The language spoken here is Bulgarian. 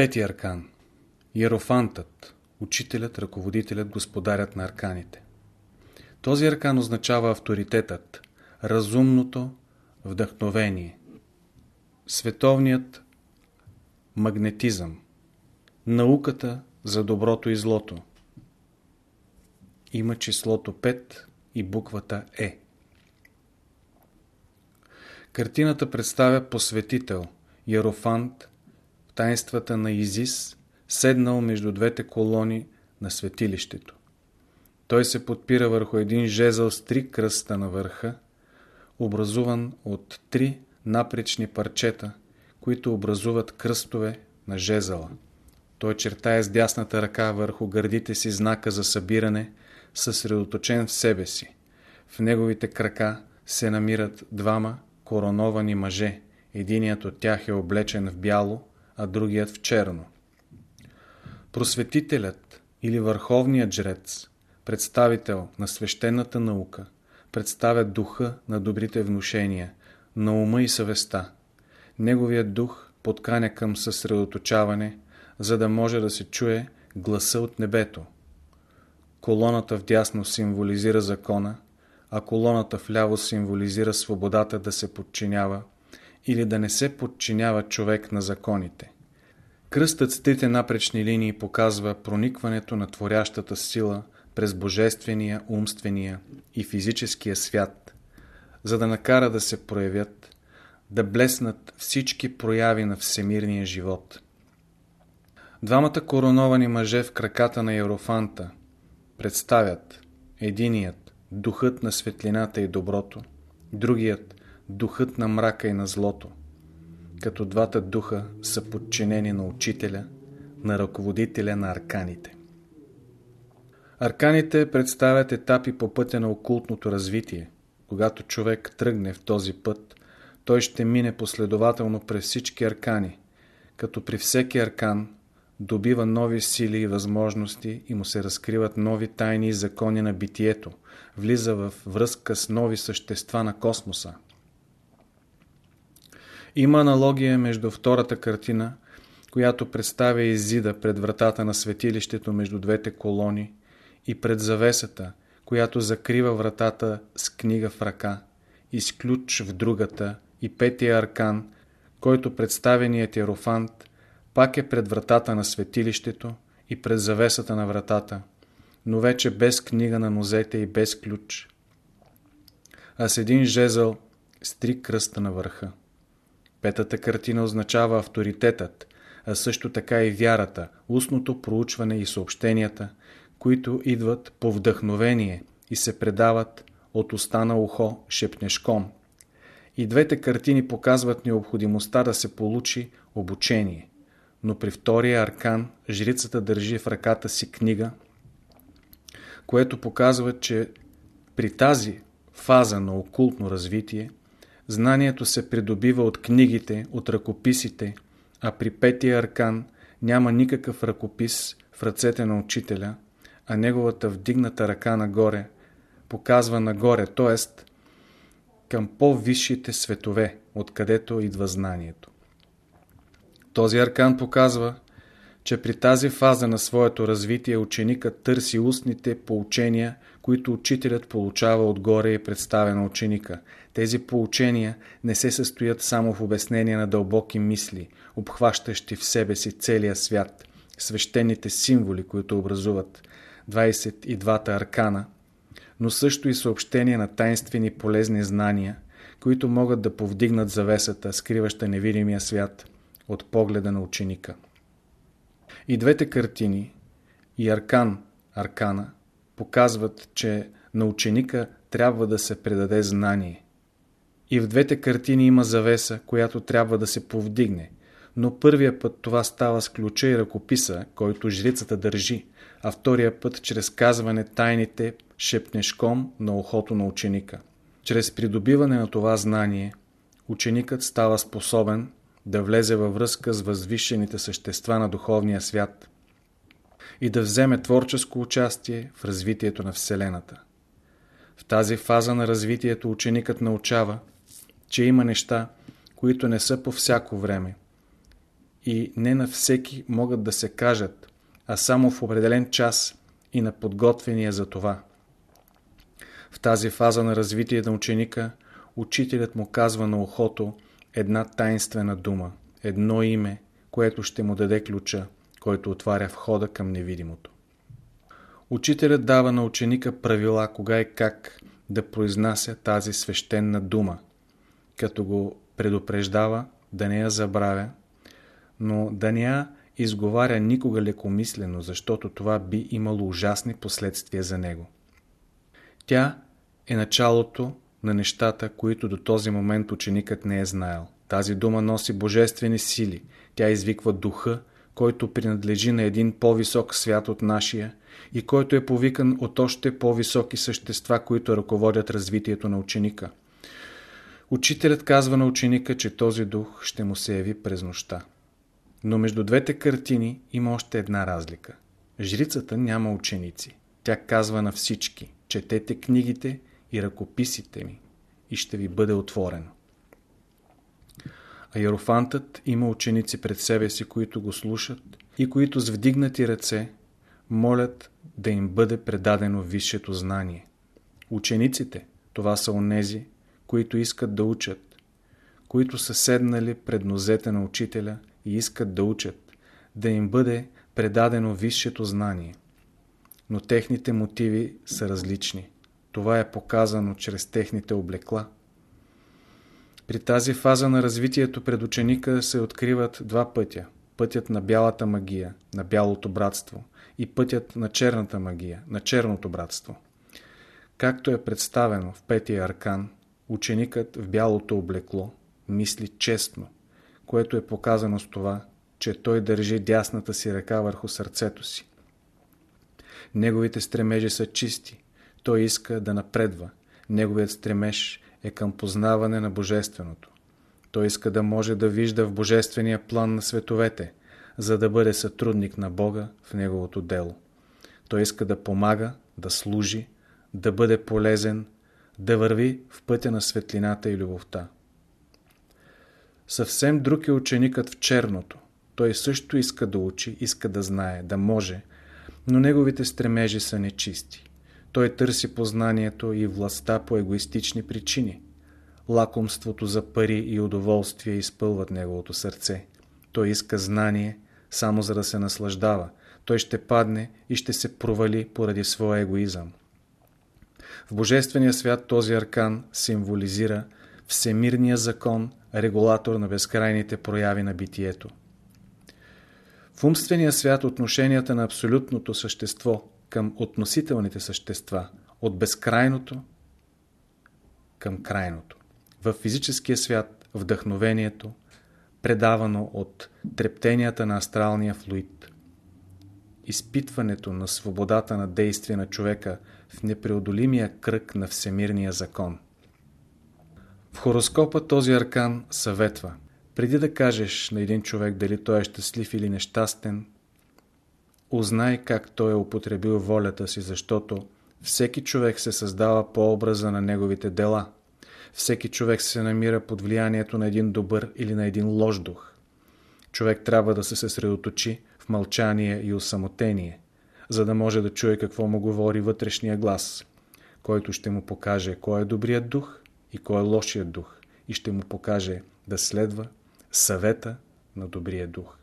Пети аркан Иерофантът, учителят, ръководителят, господарят на арканите. Този аркан означава авторитетът, разумното вдъхновение, световният магнетизъм, науката за доброто и злото. Има числото 5 и буквата Е. Картината представя посветител, Иерофант, в тайнствата на Изис, седнал между двете колони на светилището. Той се подпира върху един жезъл с три кръста на върха, образуван от три напречни парчета, които образуват кръстове на жезъла. Той чертае с дясната ръка върху гърдите си знака за събиране, съсредоточен в себе си. В неговите крака се намират двама короновани мъже. Единият от тях е облечен в бяло, а другият в черно. Просветителят или върховният жрец, представител на свещената наука, представя духа на добрите внушения, на ума и съвестта. Неговият дух подканя към съсредоточаване, за да може да се чуе гласа от небето. Колоната в дясно символизира закона, а колоната вляво символизира свободата да се подчинява или да не се подчинява човек на законите. Кръстът с трите напречни линии показва проникването на творящата сила през божествения, умствения и физическия свят, за да накара да се проявят, да блеснат всички прояви на всемирния живот. Двамата короновани мъже в краката на Ерофанта представят единият духът на светлината и доброто, другият духът на мрака и на злото, като двата духа са подчинени на учителя, на ръководителя на арканите. Арканите представят етапи по пътя на окултното развитие. Когато човек тръгне в този път, той ще мине последователно през всички аркани, като при всеки аркан добива нови сили и възможности и му се разкриват нови тайни и закони на битието, влиза в връзка с нови същества на космоса. Има аналогия между втората картина, която представя Изида пред вратата на светилището между двете колони и пред завесата, която закрива вратата с книга в ръка и с ключ в другата и петия аркан, който представеният ерофант пак е пред вратата на светилището и пред завесата на вратата, но вече без книга на нозете и без ключ, а с един жезъл с три кръста на върха. Петата картина означава авторитетът, а също така и вярата, устното проучване и съобщенията, които идват по вдъхновение и се предават от уста на ухо шепнешком. И двете картини показват необходимостта да се получи обучение. Но при втория аркан жрицата държи в ръката си книга, което показва, че при тази фаза на окултно развитие знанието се придобива от книгите, от ръкописите, а при петия аркан няма никакъв ръкопис в ръцете на учителя, а неговата вдигната ръка нагоре показва нагоре, т.е. към по-висшите светове, откъдето идва знанието. Този аркан показва, че при тази фаза на своето развитие ученикът търси устните поучения, които учителят получава отгоре и представя на ученика. Тези поучения не се състоят само в обяснение на дълбоки мисли, обхващащи в себе си целия свят, свещените символи, които образуват 22-та аркана, но също и съобщения на тайнствени полезни знания, които могат да повдигнат завесата, скриваща невидимия свят от погледа на ученика. И двете картини, и Аркан, Аркана, показват, че на ученика трябва да се предаде знание. И в двете картини има завеса, която трябва да се повдигне, но първия път това става с ключа и ръкописа, който жрицата държи, а втория път чрез казване тайните шепнешком на ухото на ученика. Чрез придобиване на това знание, ученикът става способен да влезе във връзка с възвишените същества на духовния свят и да вземе творческо участие в развитието на Вселената. В тази фаза на развитието ученикът научава, че има неща, които не са по всяко време и не на всеки могат да се кажат, а само в определен час и на подготвения за това. В тази фаза на развитие на ученика, учителят му казва на ухото една таинствена дума, едно име, което ще му даде ключа, който отваря входа към невидимото. Учителят дава на ученика правила кога и как да произнася тази свещена дума, като го предупреждава да не я забравя, но да не я изговаря никога лекомислено, защото това би имало ужасни последствия за него. Тя е началото на нещата, които до този момент ученикът не е знаел. Тази дума носи божествени сили. Тя извиква духа, който принадлежи на един по-висок свят от нашия и който е повикан от още по-високи същества, които ръководят развитието на ученика. Учителят казва на ученика, че този дух ще му се яви през нощта. Но между двете картини има още една разлика. Жрицата няма ученици. Тя казва на всички, четете книгите и ръкописите ми и ще ви бъде отворено. А Ерофантът има ученици пред себе си, които го слушат и които с вдигнати ръце молят да им бъде предадено висшето знание. Учениците, това са онези, които искат да учат, които са седнали пред нозете на учителя и искат да учат, да им бъде предадено висшето знание. Но техните мотиви са различни. Това е показано чрез техните облекла. При тази фаза на развитието пред ученика се откриват два пътя. Пътят на бялата магия, на бялото братство и пътят на черната магия, на черното братство. Както е представено в петия аркан, ученикът в бялото облекло мисли честно, което е показано с това, че той държи дясната си ръка върху сърцето си. Неговите стремежи са чисти, той иска да напредва. Неговият стремеж е към познаване на Божественото. Той иска да може да вижда в Божествения план на световете, за да бъде сътрудник на Бога в Неговото дело. Той иска да помага, да служи, да бъде полезен, да върви в пътя на светлината и любовта. Съвсем друг е ученикът в черното. Той също иска да учи, иска да знае, да може, но неговите стремежи са нечисти. Той търси познанието и властта по егоистични причини. Лакомството за пари и удоволствие изпълват неговото сърце. Той иска знание, само за да се наслаждава. Той ще падне и ще се провали поради своя егоизъм. В Божествения свят този аркан символизира всемирния закон, регулатор на безкрайните прояви на битието. В умствения свят отношенията на абсолютното същество към относителните същества, от безкрайното към крайното. В физическия свят вдъхновението, предавано от трептенията на астралния флуид. Изпитването на свободата на действие на човека в непреодолимия кръг на всемирния закон. В хороскопа този аркан съветва. Преди да кажеш на един човек дали той е щастлив или нещастен, Узнай как той е употребил волята си, защото всеки човек се създава по образа на неговите дела. Всеки човек се намира под влиянието на един добър или на един лош дух. Човек трябва да се съсредоточи в мълчание и осамотение, за да може да чуе какво му говори вътрешния глас, който ще му покаже кой е добрият дух и кой е лошият дух и ще му покаже да следва съвета на добрия дух.